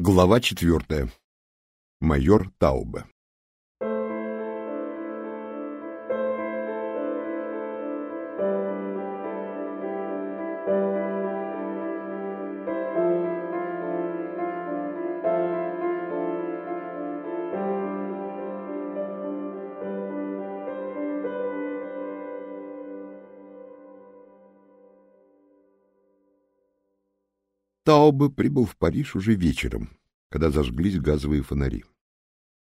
Глава четвертая. Майор Таубе. Таубе прибыл в Париж уже вечером, когда зажглись газовые фонари.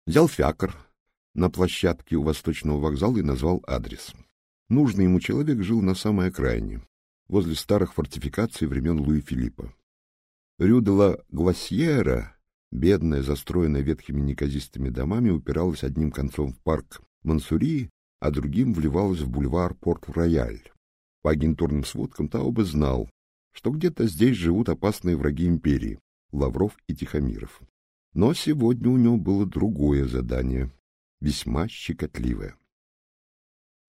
Взял фиакр на площадке у Восточного вокзала и назвал адрес. Нужный ему человек жил на самой окраине, возле старых фортификаций времен Луи Филиппа. Рю де ла Гласьера, бедная, застроенная ветхими неказистыми домами, упиралась одним концом в парк Мансури, а другим вливалась в бульвар Порт-Рояль. По агентурным сводкам Таубе знал, что где-то здесь живут опасные враги империи — Лавров и Тихомиров. Но сегодня у него было другое задание, весьма щекотливое.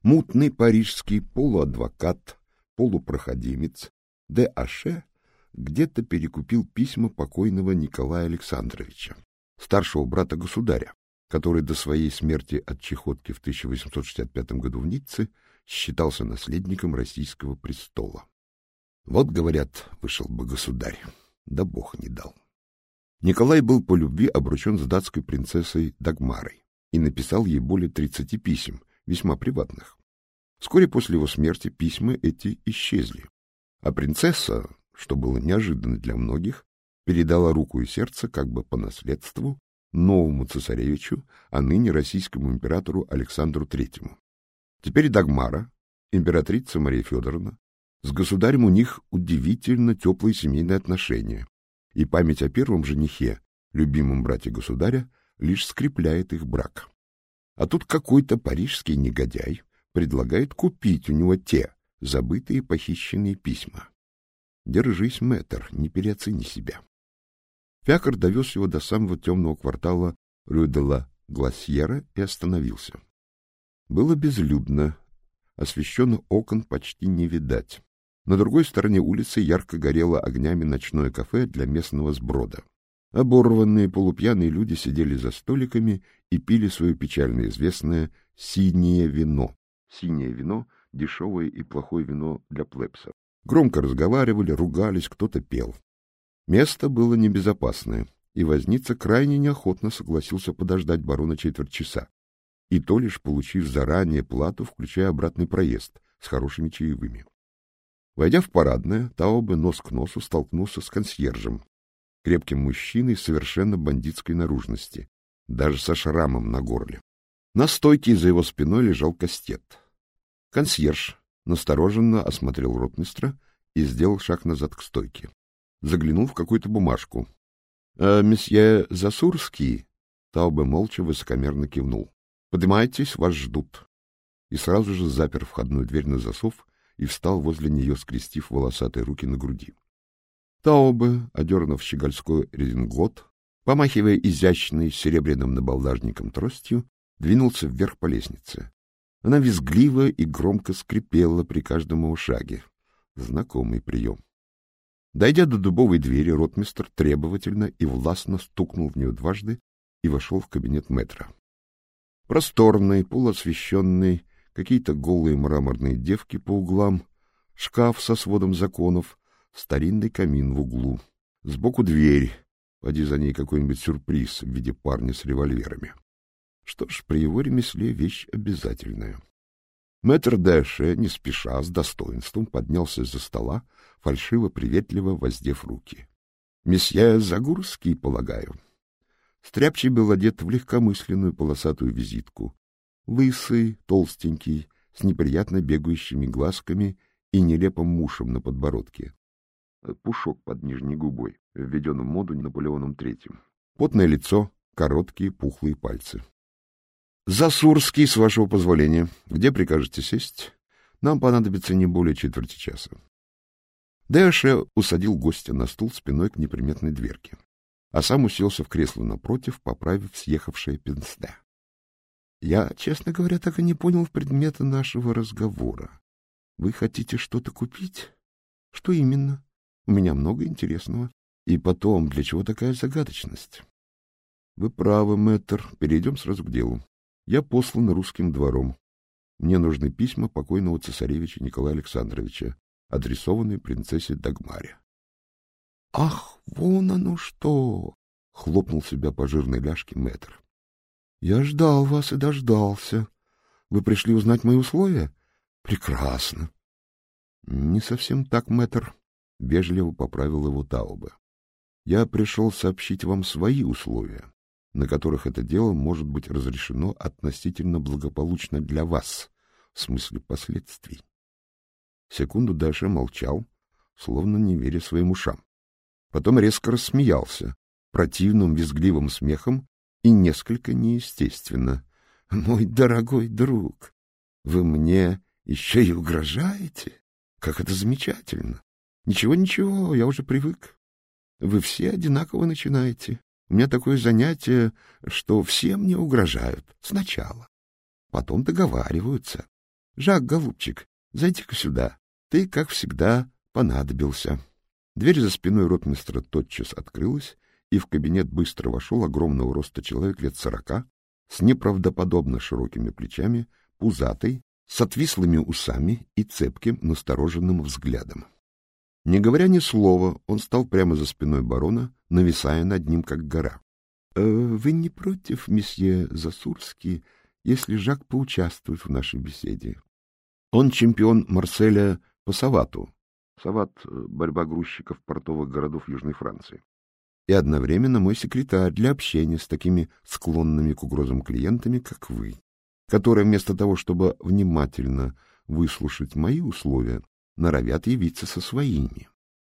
Мутный парижский полуадвокат, полупроходимец Д. Аше где-то перекупил письма покойного Николая Александровича, старшего брата государя, который до своей смерти от чехотки в 1865 году в Ницце считался наследником российского престола. Вот, говорят, вышел бы государь, да бог не дал. Николай был по любви обручен с датской принцессой Дагмарой и написал ей более тридцати писем, весьма приватных. Вскоре после его смерти письма эти исчезли, а принцесса, что было неожиданно для многих, передала руку и сердце как бы по наследству новому цесаревичу, а ныне российскому императору Александру Третьему. Теперь Дагмара, императрица Мария Федоровна, с государем у них удивительно теплые семейные отношения, и память о первом женихе, любимом брате государя, лишь скрепляет их брак. А тут какой-то парижский негодяй предлагает купить у него те забытые похищенные письма. Держись, мэтр, не переоцени себя. Фиакр довез его до самого темного квартала Рю-де-ла Гласьера и остановился. Было безлюдно, освещенных окон почти не видать. На другой стороне улицы ярко горело огнями ночное кафе для местного сброда. Оборванные полупьяные люди сидели за столиками и пили свое печально известное синее вино. Синее вино — дешевое и плохое вино для плебса. Громко разговаривали, ругались, кто-то пел. Место было небезопасное, и возница крайне неохотно согласился подождать барона четверть часа, и то лишь получив заранее плату, включая обратный проезд, с хорошими чаевыми. Войдя в парадное, Таубе нос к носу столкнулся с консьержем, крепким мужчиной совершенно бандитской наружности, даже со шрамом на горле. На стойке за его спиной лежал кастет. Консьерж настороженно осмотрел ротмистра и сделал шаг назад к стойке. Заглянул в какую-то бумажку. «Э, — Месье Засурский? Таубе молча высокомерно кивнул. — Поднимайтесь, вас ждут. И сразу же запер входную дверь на засов и встал возле нее, скрестив волосатые руки на груди. Таубе, одернув щегольской резинглот, помахивая изящной серебряным набалдажником тростью, двинулся вверх по лестнице. Она визгливо и громко скрипела при каждом его шаге. Знакомый прием. Дойдя до дубовой двери, ротмистр требовательно и властно стукнул в нее дважды и вошел в кабинет метра. Просторный, полуосвещенный, какие-то голые мраморные девки по углам, шкаф со сводом законов, старинный камин в углу. Сбоку дверь, поди за ней какой-нибудь сюрприз в виде парня с револьверами. Что ж, при его ремесле вещь обязательная. Мэтр Дэше, не спеша, с достоинством, поднялся из-за стола, фальшиво-приветливо воздев руки. — Месье Загурский, полагаю. Стряпчий был одет в легкомысленную полосатую визитку, лысый, толстенький, с неприятно бегающими глазками и нелепым мушем на подбородке. Пушок под нижней губой, введен в моду Наполеоном Третьим. Потное лицо, короткие пухлые пальцы. — Засурский, с вашего позволения. Где прикажете сесть? Нам понадобится не более четверти часа. Дэше усадил гостя на стул спиной к неприметной дверке, а сам уселся в кресло напротив, поправив съехавшее пенсне. Я, честно говоря, так и не понял предмета нашего разговора. Вы хотите что-то купить? Что именно? У меня много интересного. И потом, для чего такая загадочность? Вы правы, мэтр. Перейдем сразу к делу. Я послан русским двором. Мне нужны письма покойного цесаревича Николая Александровича, адресованные принцессе Дагмаре. — Ах, вон оно что! — хлопнул себя по жирной ляжке мэтр. — Я ждал вас и дождался. Вы пришли узнать мои условия? Прекрасно. — Не совсем так, мэтр, — вежливо поправил его Тауба. — Я пришел сообщить вам свои условия, на которых это дело может быть разрешено относительно благополучно для вас, в смысле последствий. Секунду дальше молчал, словно не веря своим ушам. Потом резко рассмеялся, противным визгливым смехом и несколько неестественно. — Мой дорогой друг, вы мне еще и угрожаете? Как это замечательно! Ничего-ничего, я уже привык. Вы все одинаково начинаете. У меня такое занятие, что все мне угрожают сначала. Потом договариваются. Жак, голубчик, зайди-ка сюда. Ты, как всегда, понадобился. Дверь за спиной ротмистра тотчас открылась, и в кабинет быстро вошел огромного роста человек лет сорока, с неправдоподобно широкими плечами, пузатый, с отвислыми усами и цепким, настороженным взглядом. Не говоря ни слова, он стал прямо за спиной барона, нависая над ним, как гора. «Э, — Вы не против, месье Засурский, если Жак поучаствует в нашей беседе? Он чемпион Марселя по Савату, Сават — борьба грузчиков портовых городов Южной Франции. И одновременно мой секретарь для общения с такими склонными к угрозам клиентами, как вы, которые вместо того, чтобы внимательно выслушать мои условия, норовят явиться со своими.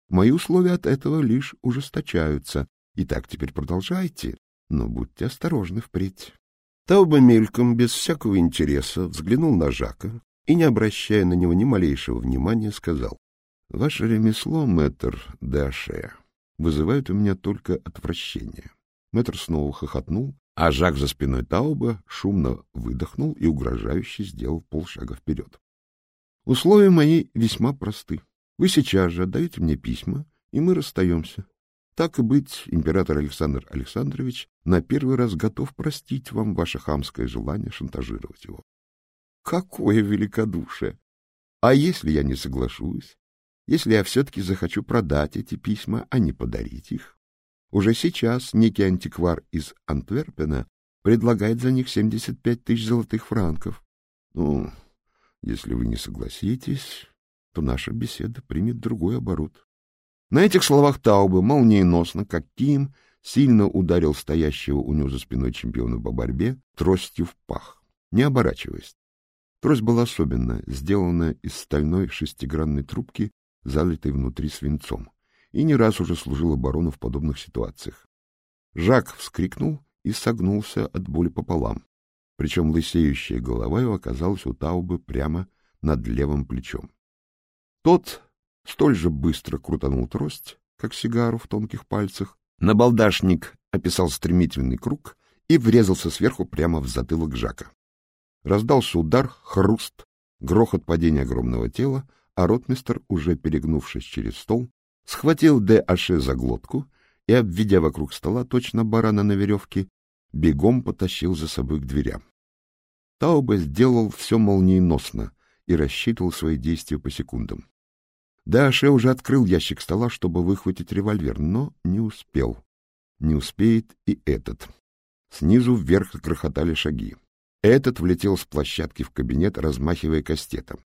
Мои условия от этого лишь ужесточаются. И так теперь продолжайте, но будьте осторожны впредь. Тауба мельком, без всякого интереса, взглянул на Жака и, не обращая на него ни малейшего внимания, сказал. Ваше ремесло, мэтр Даше, вызывает у меня только отвращение. Мэтр снова хохотнул, а Жак за спиной Тауба шумно выдохнул и угрожающе сделал полшага вперед. Условия мои весьма просты. Вы сейчас же отдаете мне письма, и мы расстаемся. Так и быть, император Александр Александрович на первый раз готов простить вам ваше хамское желание шантажировать его. Какое великодушие! А если я не соглашусь? Если я все-таки захочу продать эти письма, а не подарить их. Уже сейчас некий антиквар из Антверпена предлагает за них 75 тысяч золотых франков. Ну, если вы не согласитесь, то наша беседа примет другой оборот. На этих словах Таубе молниеносно, как Ким, сильно ударил стоящего у него за спиной чемпиона по борьбе тростью в пах, не оборачиваясь. Трость была особенная, сделанная из стальной шестигранной трубки залитой внутри свинцом, и не раз уже служил оборону в подобных ситуациях. Жак вскрикнул и согнулся от боли пополам, причем лысеющая голова его оказалась у Таубы прямо над левым плечом. Тот столь же быстро крутанул трость, как сигару в тонких пальцах, набалдашник описал стремительный круг и врезался сверху прямо в затылок Жака. Раздался удар, хруст, грохот падения огромного тела, а ротмистер, уже перегнувшись через стол, схватил Д. Аше за глотку и, обведя вокруг стола точно барана на веревке, бегом потащил за собой к дверям. Таубе сделал все молниеносно и рассчитывал свои действия по секундам. Аше уже открыл ящик стола, чтобы выхватить револьвер, но не успел. Не успеет и этот. Снизу вверх грохотали шаги. Этот влетел с площадки в кабинет, размахивая кастетом.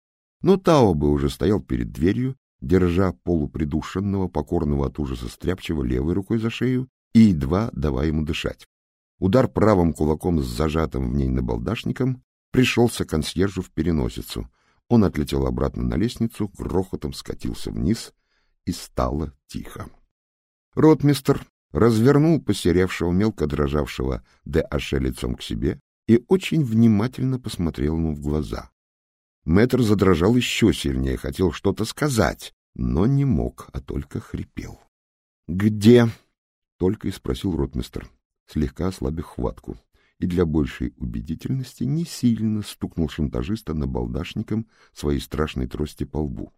Но Таобе уже стоял перед дверью, держа полупридушенного, покорного от ужаса стряпчего левой рукой за шею и едва давая ему дышать. Удар правым кулаком с зажатым в ней набалдашником пришелся консьержу в переносицу. Он отлетел обратно на лестницу, грохотом скатился вниз, и стало тихо. Ротмистер развернул посеревшего, мелко дрожавшего Д.Аш. лицом к себе и очень внимательно посмотрел ему в глаза. Мэтр задрожал еще сильнее, хотел что-то сказать, но не мог, а только хрипел. — Где? — только и спросил ротмистр, слегка ослабив хватку, и для большей убедительности не сильно стукнул шантажиста набалдашником своей страшной трости по лбу.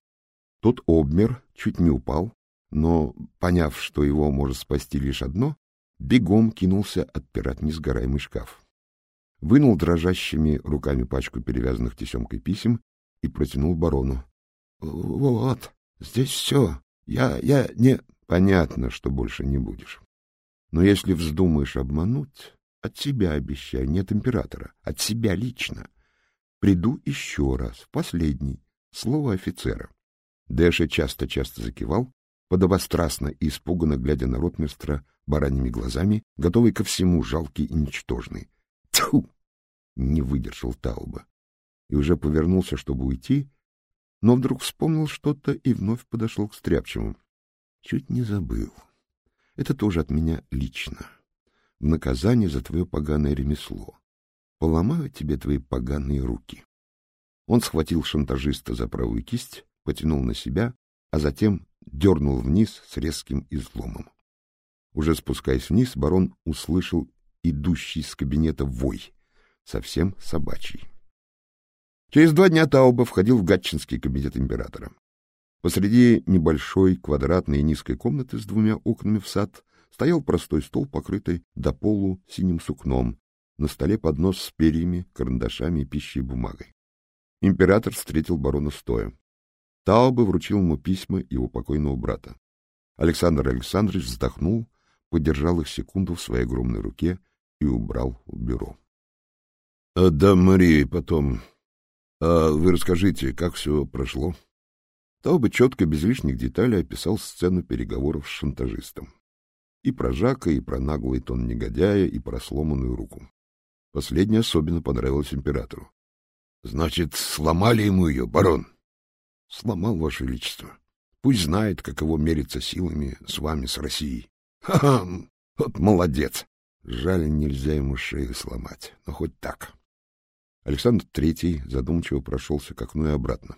Тот обмер, чуть не упал, но, поняв, что его может спасти лишь одно, бегом кинулся отпирать несгораемый шкаф. Вынул дрожащими руками пачку перевязанных тесемкой писем и протянул барону. — Вот, здесь все. Я, я не... Понятно, что больше не будешь. Но если вздумаешь обмануть, от себя обещай, нет императора, от себя лично. Приду еще раз, последний, слово офицера. Дэша часто-часто закивал, подобострастно и испуганно глядя на ротмистра бараньими глазами, готовый ко всему, жалкий и ничтожный. Тьфу! Не выдержал Тауба. И уже повернулся, чтобы уйти, но вдруг вспомнил что-то и вновь подошел к Стряпчему. Чуть не забыл. Это тоже от меня лично. В наказание за твое поганое ремесло. Поломаю тебе твои поганые руки. Он схватил шантажиста за правую кисть, потянул на себя, а затем дернул вниз с резким изломом. Уже спускаясь вниз, барон услышал идущий из кабинета вой, совсем собачий. Через два дня Тауба входил в Гатчинский кабинет императора. Посреди небольшой квадратной и низкой комнаты с двумя окнами в сад стоял простой стол, покрытый до полу синим сукном, на столе поднос с перьями, карандашами и пищей бумагой. Император встретил барона стоя. Таубе вручил ему письма его покойного брата. Александр Александрович вздохнул, подержал их секунду в своей огромной руке и убрал в бюро. — Отдам Марии потом. А вы расскажите, как все прошло? Таубе четко, без лишних деталей, описал сцену переговоров с шантажистом. И про Жака, и про наглый тон негодяя, и про сломанную руку. Последнее особенно понравилось императору. — Значит, сломали ему ее, барон? — Сломал, Ваше Величество. Пусть знает, каково мериться силами с вами, с Россией. Ха-ха! Вот молодец! Жаль, нельзя ему шею сломать, но хоть так. Александр Третий задумчиво прошелся к окну и обратно.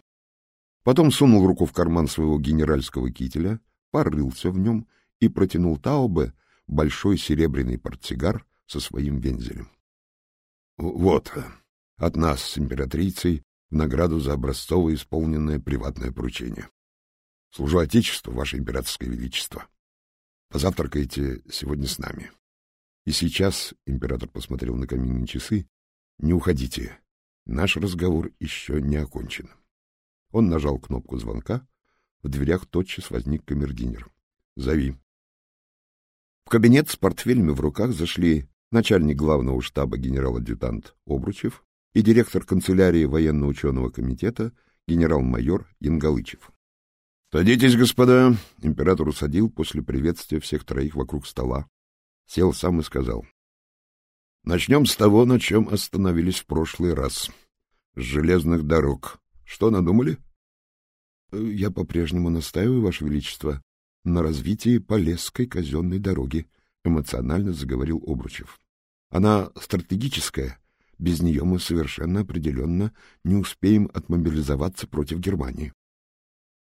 Потом сунул руку в карман своего генеральского кителя, порылся в нем и протянул Таубе большой серебряный портсигар со своим вензелем. — Вот, от нас с императрицей в награду за образцово исполненное приватное поручение. Служу Отечеству, Ваше Императорское Величество. Позавтракайте сегодня с нами. И сейчас, — император посмотрел на каминные часы, — не уходите. Наш разговор еще не окончен. Он нажал кнопку звонка. В дверях тотчас возник камердинер. — Зови. В кабинет с портфелями в руках зашли начальник главного штаба генерал-адъютант Обручев и директор канцелярии военно-ученого комитета генерал-майор Янгалычев. — Садитесь, господа! — император усадил после приветствия всех троих вокруг стола. Сел сам и сказал. — Начнем с того, на чем остановились в прошлый раз. С железных дорог. Что надумали? — Я по-прежнему настаиваю, Ваше Величество, на развитии Полесской казенной дороги, — эмоционально заговорил Обручев. — Она стратегическая, без нее мы совершенно определенно не успеем отмобилизоваться против Германии.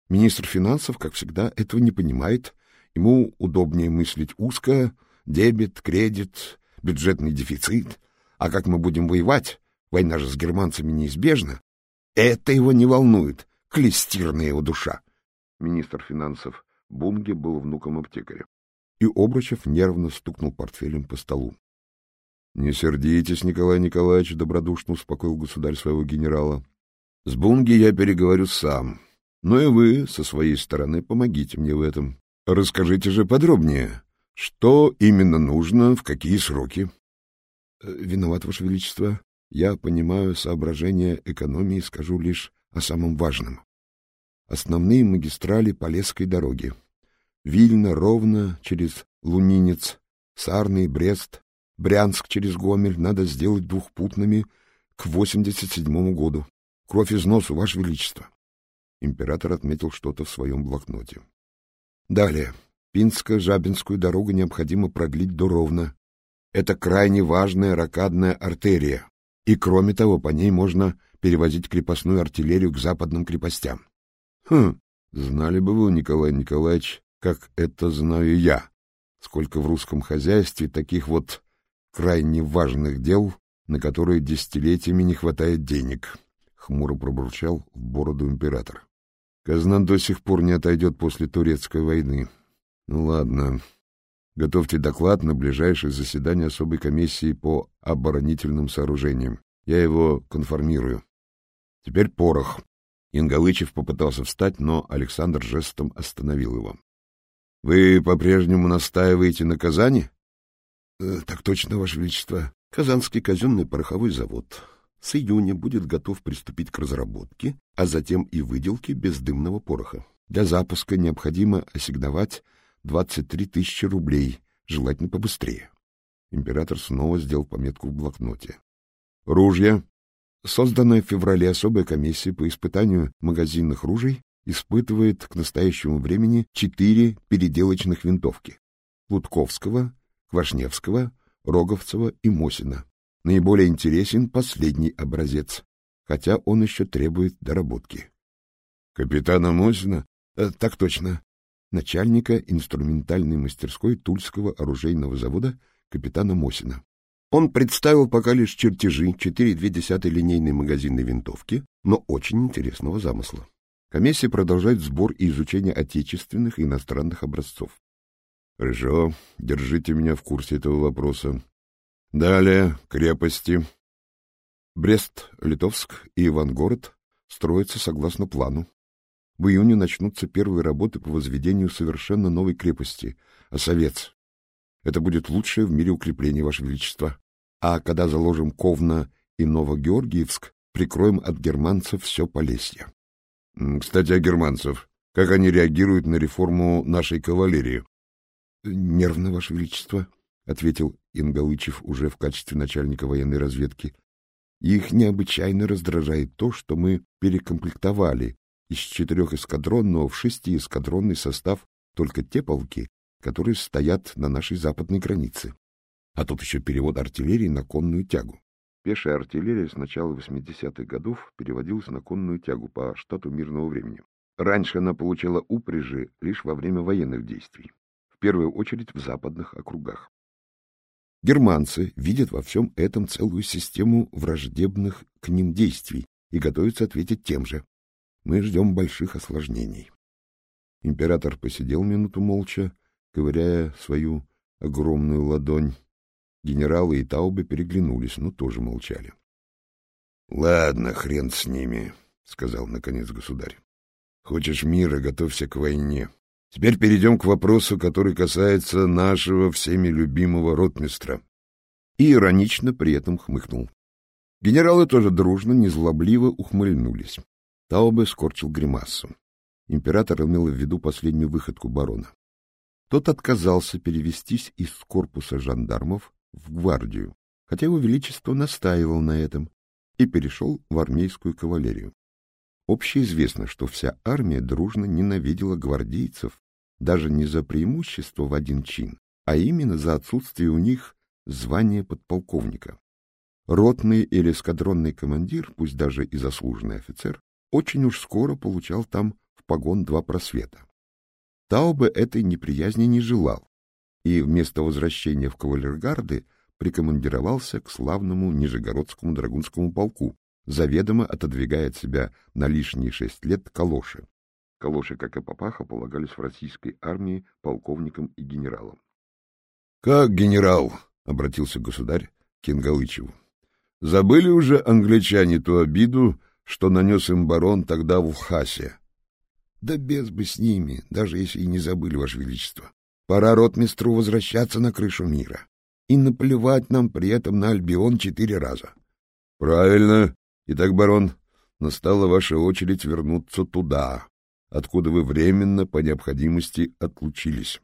Министр финансов, как всегда, этого не понимает. Ему удобнее мыслить узко, дебет, кредит, бюджетный дефицит. А как мы будем воевать? Война же с германцами неизбежна. Это его не волнует, клестирная его душа. Министр финансов Бунге был внуком аптекаря. И Обручев нервно стукнул портфелем по столу. — Не сердитесь, Николай Николаевич, — добродушно успокоил государь своего генерала. — С Бунги я переговорю сам. Но и вы, со своей стороны, помогите мне в этом. Расскажите же подробнее, что именно нужно, в какие сроки. — Виноват, Ваше Величество. Я понимаю соображения экономии, скажу лишь о самом важном. Основные магистрали Полесской дороги. Вильно, Ровно, через Лунинец, Сарный, Брест, Брянск через Гомель надо сделать двухпутными к 87 году. Кровь из носу, Ваше Величество. Император отметил что-то в своем блокноте. Далее. Пинско-Жабинскую дорогу необходимо продлить до Ровно. Это крайне важная ракадная артерия. И, кроме того, по ней можно перевозить крепостную артиллерию к западным крепостям. Хм, знали бы вы, Николай Николаевич, как это знаю я. Сколько в русском хозяйстве таких вот крайне важных дел, на которые десятилетиями не хватает денег, — хмуро пробурчал в бороду император. Казна до сих пор не отойдет после турецкой войны. Ну ладно. Готовьте доклад на ближайшее заседание особой комиссии по оборонительным сооружениям. Я его конформирую. Теперь порох. Ингалычев попытался встать, но Александр жестом остановил его. — Вы по-прежнему настаиваете на Казани? Э, — Так точно, Ваше Величество. Казанский казенный пороховой завод с июня будет готов приступить к разработке, а затем и выделке бездымного пороха. Для запуска необходимо ассигновать 23 тысячи рублей, желательно побыстрее. Император снова сделал пометку в блокноте. Ружья. Созданная в феврале особая комиссия по испытанию магазинных ружей испытывает к настоящему времени четыре переделочных винтовки — Лутковского, Квашневского, Роговцева и Мосина. Наиболее интересен последний образец, хотя он еще требует доработки. — Капитана Мосина? Э, — Так точно. Начальника инструментальной мастерской Тульского оружейного завода капитана Мосина. Он представил пока лишь чертежи 4,2 линейной магазинной винтовки, но очень интересного замысла. Комиссия продолжает сбор и изучение отечественных и иностранных образцов. Хорошо, держите меня в курсе этого вопроса. Далее, крепости. Брест, Литовск и Ивангород строятся согласно плану. В июне начнутся первые работы по возведению совершенно новой крепости — Осовец. Это будет лучшее в мире укрепление, Ваше Величество. А когда заложим Ковна и Новогеоргиевск, прикроем от германцев все Полесье. Кстати, о германцев. Как они реагируют на реформу нашей кавалерии? — Нервно, Ваше Величество, — ответил Ингалычев уже в качестве начальника военной разведки. Их необычайно раздражает то, что мы перекомплектовали из четырех эскадронного в шестиэскадронный состав только те полки, которые стоят на нашей западной границе. А тут еще перевод артиллерии на конную тягу. Пешая артиллерия с начала 80-х годов переводилась на конную тягу по штату мирного времени. Раньше она получала упряжи лишь во время военных действий, в первую очередь в западных округах. Германцы видят во всем этом целую систему враждебных к ним действий и готовятся ответить тем же. Мы ждем больших осложнений. Император посидел минуту молча, ковыряя свою огромную ладонь. Генералы и Таубе переглянулись, но тоже молчали. — Ладно, хрен с ними, — сказал наконец государь. — Хочешь мира, готовься к войне. Теперь перейдем к вопросу, который касается нашего всеми любимого ротмистра. И иронично при этом хмыкнул. Генералы тоже дружно, незлобливо ухмыльнулись. Таубе скорчил гримасу. Император имел в виду последнюю выходку барона. Тот отказался перевестись из корпуса жандармов в гвардию, хотя его величество настаивал на этом, и перешел в армейскую кавалерию. Общеизвестно, что вся армия дружно ненавидела гвардейцев даже не за преимущество в один чин, а именно за отсутствие у них звания подполковника. Ротный или эскадронный командир, пусть даже и заслуженный офицер, очень уж скоро получал там в погон два просвета. Таубе этой неприязни не желал, и вместо возвращения в кавалергарды прикомандировался к славному Нижегородскому драгунскому полку, заведомо отодвигая от себя на лишние шесть лет калоши. Калоши, как и папаха, полагались в российской армии полковникам и генералам. — Как генерал? — обратился государь к Ингалычеву. — Забыли уже англичане ту обиду, что нанес им барон тогда в Ухасе? — Да без бы с ними, даже если и не забыли, Ваше Величество. Пора ротмистру возвращаться на крышу мира. И наплевать нам при этом на Альбион четыре раза. — Правильно. Итак, барон, настала ваша очередь вернуться туда, откуда вы временно по необходимости отлучились.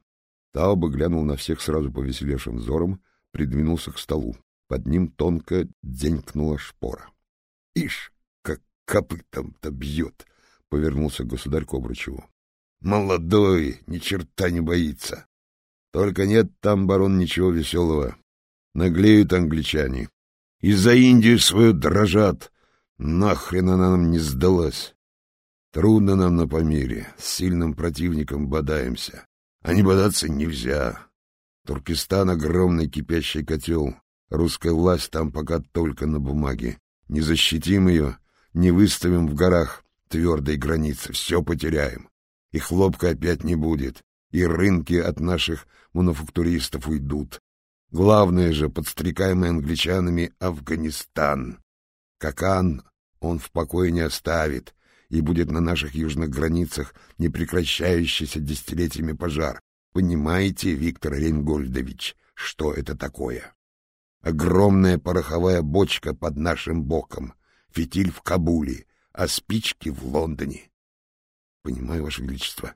Тауба глянул на всех сразу повеселевшим взором, придвинулся к столу. Под ним тонко денькнула шпора. — Ишь, копытом-то бьет! — повернулся государь к Обручеву. — Молодой, ни черта не боится. Только нет там, барон, ничего веселого. Наглеют англичане. И за Индию свою дрожат. Нахрен она нам не сдалась. Трудно нам на Памире, с сильным противником бодаемся. А не бодаться нельзя. Туркестан — огромный кипящий котел. Русская власть там пока только на бумаге. Не защитим ее, не выставим в горах твердой границы, все потеряем. И хлопка опять не будет. и рынки от наших мануфактуристов уйдут. Главное же, подстрекаемый англичанами, Афганистан. Какан он в покое не оставит, и будет на наших южных границах непрекращающийся десятилетиями пожар. Понимаете, Виктор Рейнгольдович, что это такое? Огромная пороховая бочка под нашим боком, фитиль в Кабуле, а спички в Лондоне. Понимаю, Ваше Величество.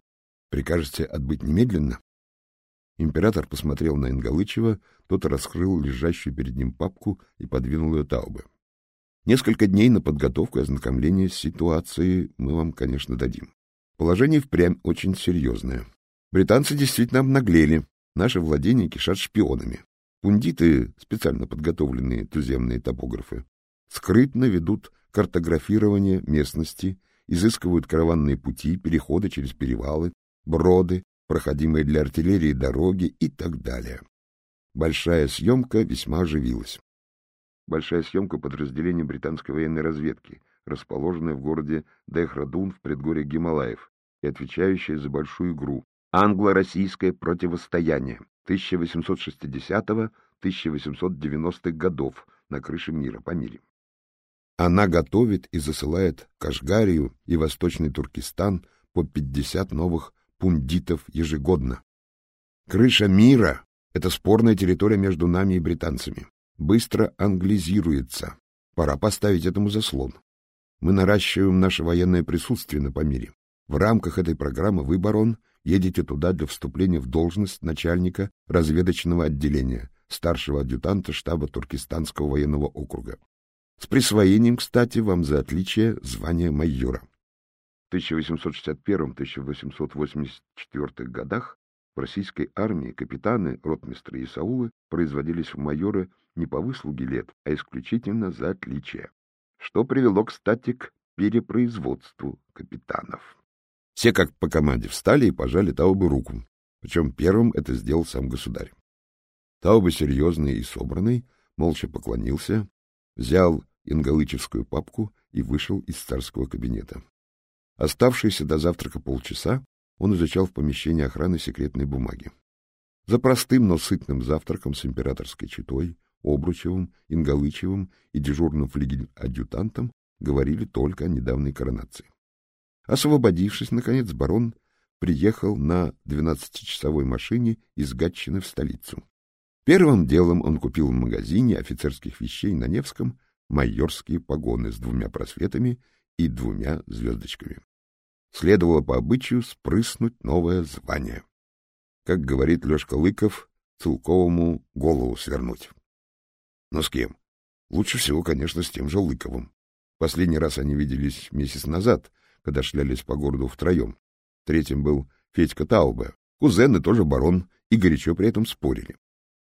Прикажете отбыть немедленно? Император посмотрел на Ингалычева, тот раскрыл лежащую перед ним папку и подвинул ее Таубе. Несколько дней на подготовку и ознакомление с ситуацией мы вам, конечно, дадим. Положение впрямь очень серьезное. Британцы действительно обнаглели. Наши владения кишат шпионами. Пундиты, специально подготовленные туземные топографы, скрытно ведут картографирование местности, изыскивают караванные пути, переходы через перевалы, броды, проходимые для артиллерии дороги и так далее. Большая съемка весьма оживилась. Большая съемка подразделения британской военной разведки, расположенная в городе Дехрадун в предгорье Гималаев и отвечающая за большую игру «Англо-российское противостояние» 1860-1890-х годов на крыше мира по мире. Она готовит и засылает Кашгарию и Восточный Туркестан по 50 новых пундитов ежегодно. Крыша мира — это спорная территория между нами и британцами быстро англизируется. Пора поставить этому заслон. Мы наращиваем наше военное присутствие на Памире. В рамках этой программы вы, барон, едете туда для вступления в должность начальника разведочного отделения, старшего адъютанта штаба Туркестанского военного округа. С присвоением, кстати, вам за отличие звания майора. В 1861-1884 годах в российской армии капитаны, ротмистры и саулы производились в майоры не по выслуге лет, а исключительно за отличие, что привело, кстати, к перепроизводству капитанов. Все как по команде встали и пожали Таубе руку, причем первым это сделал сам государь. Тауба серьезный и собранный, молча поклонился, взял ингалычевскую папку и вышел из царского кабинета. Оставшиеся до завтрака полчаса он изучал в помещении охраны секретные бумаги. За простым, но сытным завтраком с императорской четой Обручевым, Ингалычевым и дежурным флигель-адъютантом говорили только о недавней коронации. Освободившись, наконец, барон приехал на двенадцатичасовой машине из Гатчины в столицу. Первым делом он купил в магазине офицерских вещей на Невском майорские погоны с двумя просветами и двумя звездочками. Следовало по обычаю спрыснуть новое звание. Как говорит Лёшка Лыков, Целковому голову свернуть. Но с кем? Лучше всего, конечно, с тем же Лыковым. Последний раз они виделись месяц назад, когда шлялись по городу втроем. Третьим был Федька Таубе, кузен и тоже барон, и горячо при этом спорили.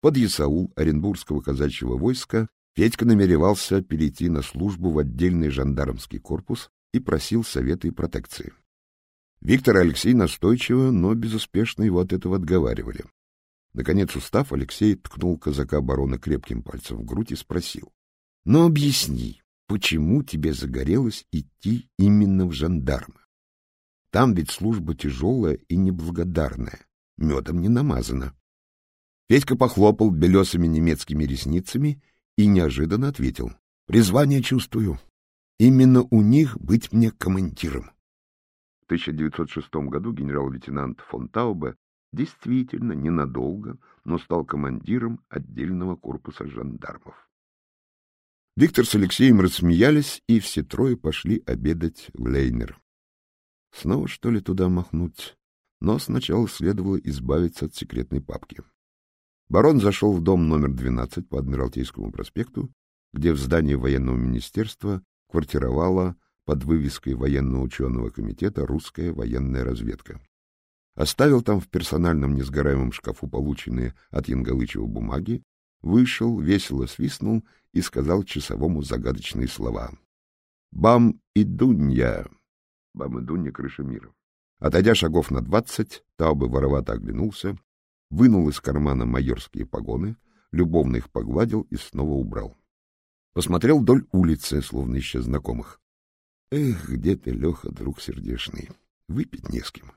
Под Ясаул Оренбургского казачьего войска Федька намеревался перейти на службу в отдельный жандармский корпус и просил совета и протекции. Виктор и Алексей настойчиво, но безуспешно его от этого отговаривали. Наконец, устав, Алексей ткнул казака барона крепким пальцем в грудь и спросил. — Ну, объясни, почему тебе загорелось идти именно в жандармы? Там ведь служба тяжелая и неблагодарная, медом не намазана. Федька похлопал белесыми немецкими ресницами и неожиданно ответил. — Призвание чувствую. Именно у них быть мне командиром. В 1906 году генерал-лейтенант фон Таубе действительно ненадолго, но стал командиром отдельного корпуса жандармов. Виктор с Алексеем рассмеялись, и все трое пошли обедать в Лейнер. Снова, что ли, туда махнуть? Но сначала следовало избавиться от секретной папки. Барон зашел в дом номер 12 по Адмиралтейскому проспекту, где в здании военного министерства квартировала под вывеской военно-ученого комитета русская военная разведка оставил там в персональном несгораемом шкафу полученные от Янгалычева бумаги, вышел, весело свистнул и сказал часовому загадочные слова. «Бам и Дунья!» «Бам и Дунья — крыша мира». Отойдя шагов на двадцать, Таубе воровато оглянулся, вынул из кармана майорские погоны, любовно их погладил и снова убрал. Посмотрел вдоль улицы, словно еще знакомых. Эх, где ты, Леха, друг сердешный, выпить не с кем.